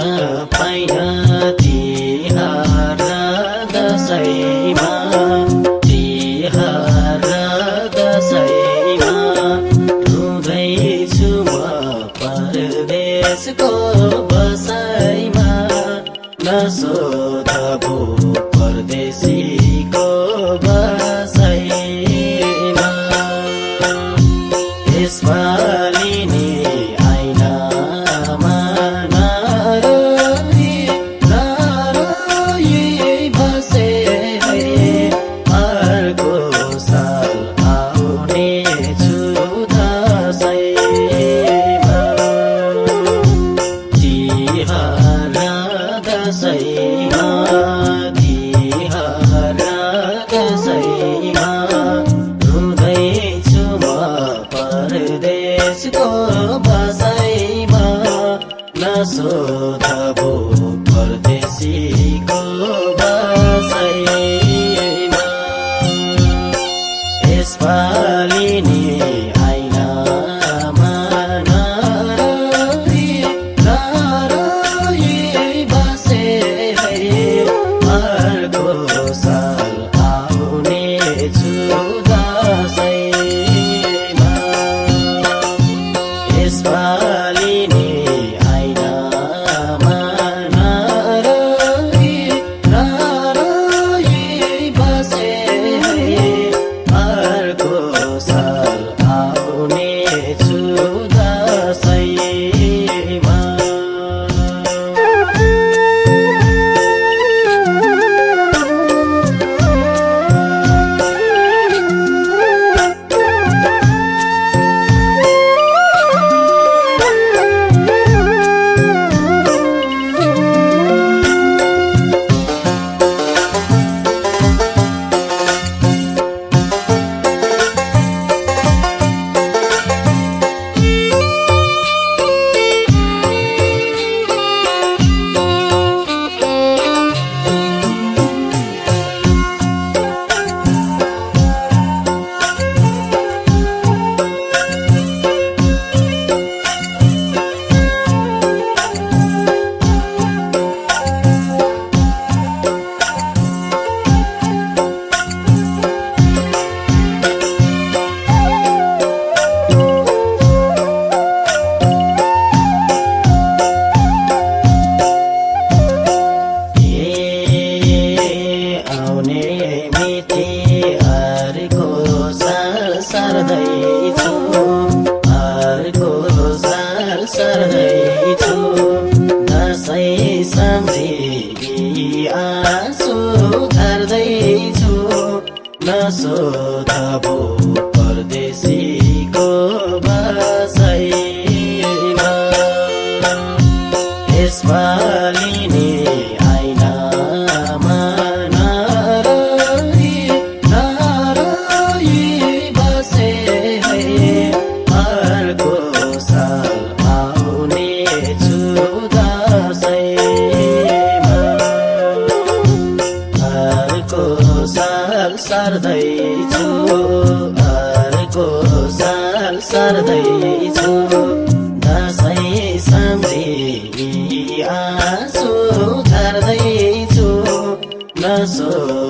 पाइन। यसपालि नि so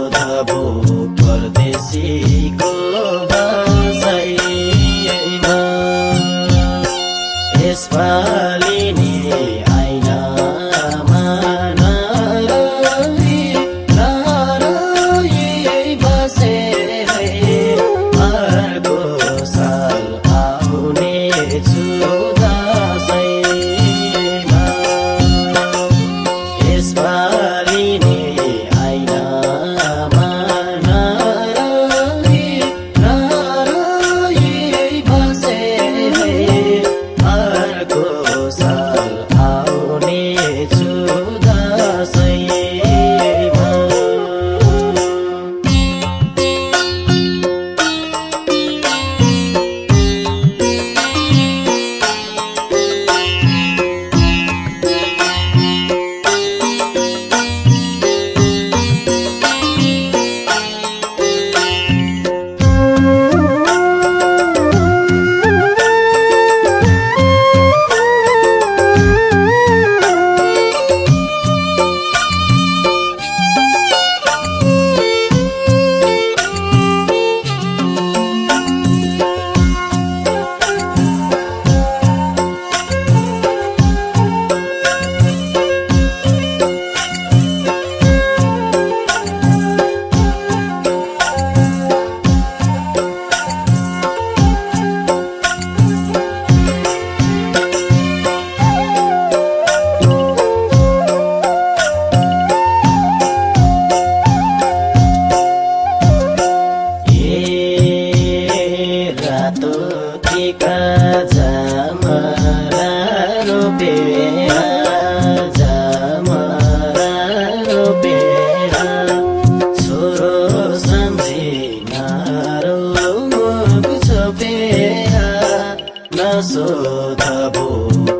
नसोधबो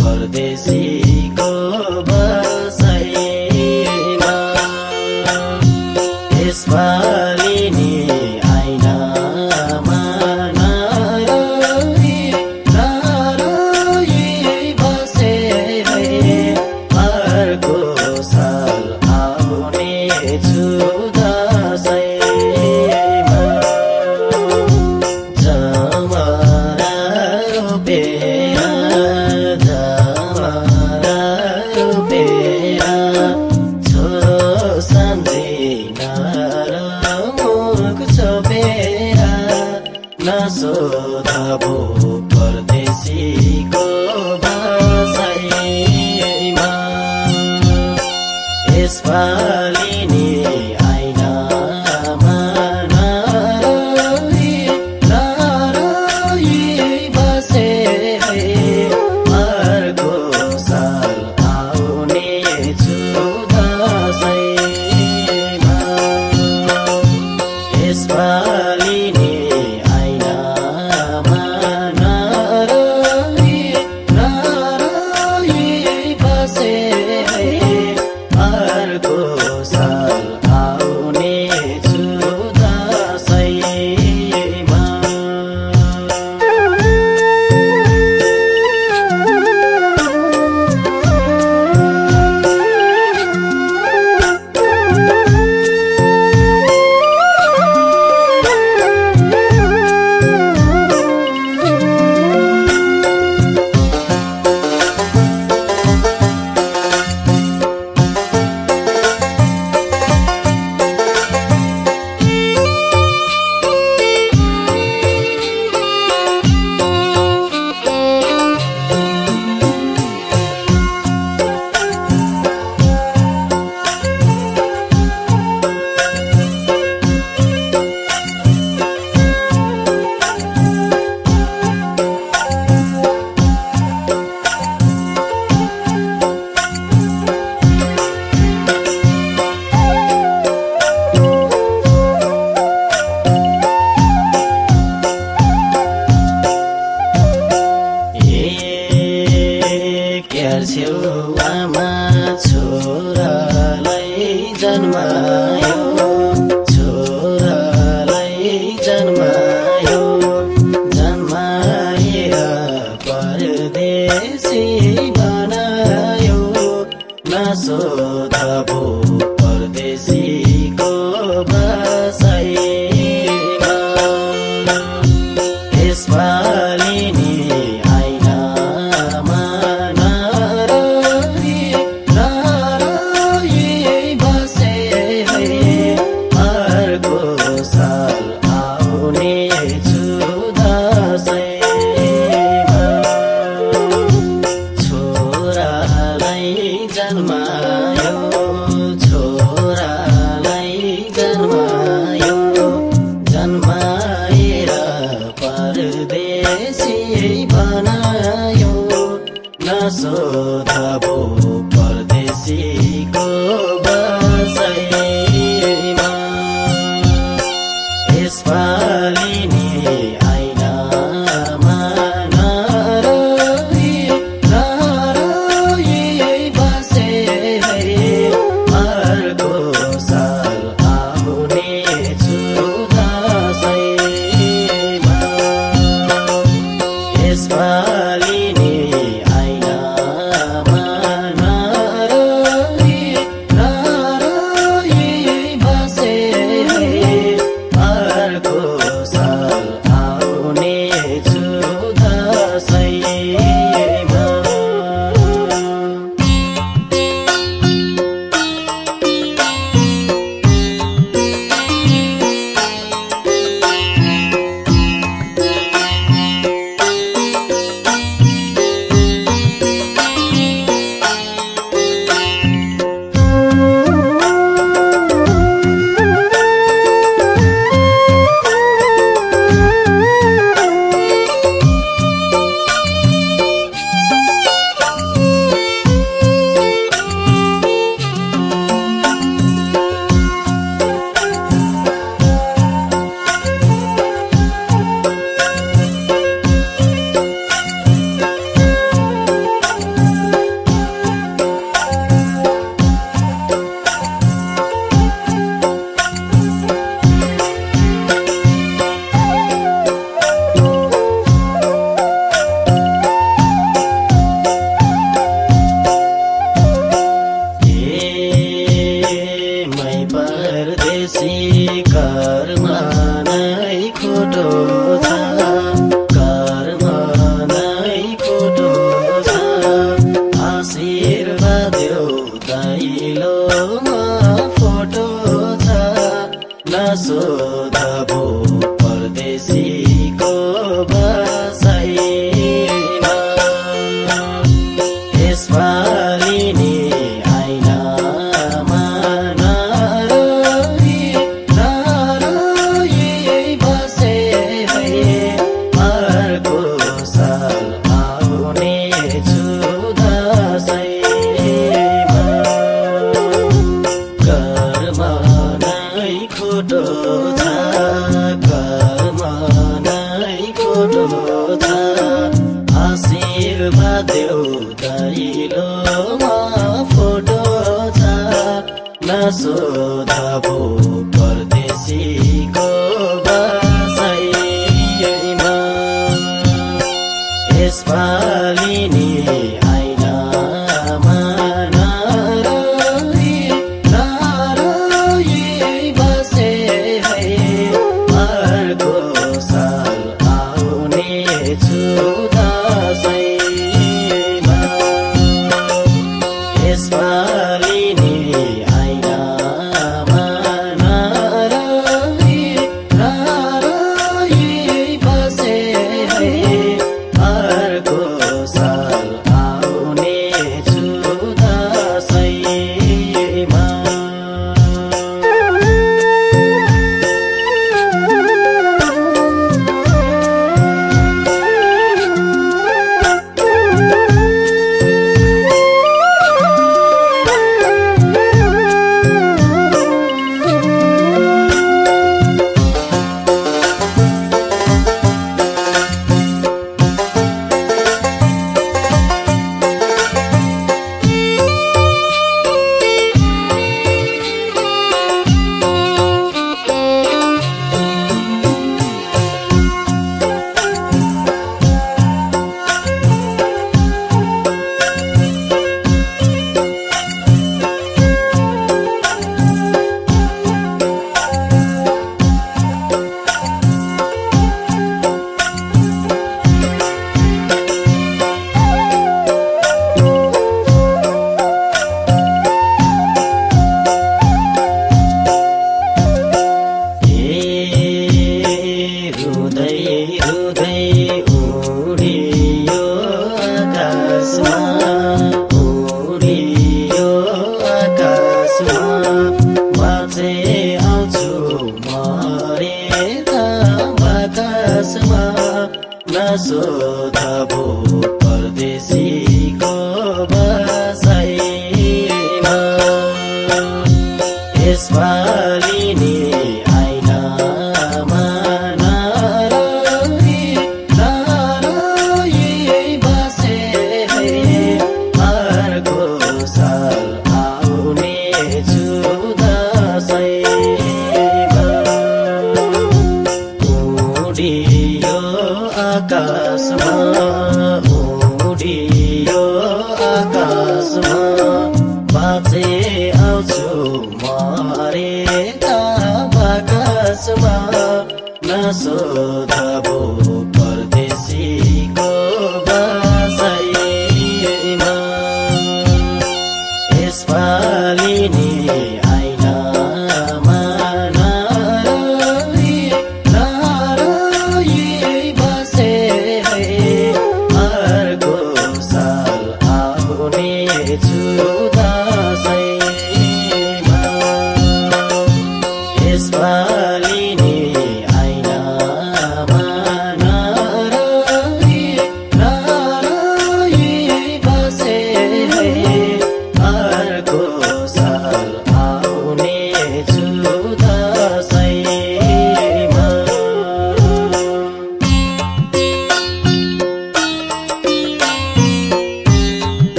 परदेशीको बसैमा छु घरमा नै खोटो छ Ismalini आफ्ना सोधाबो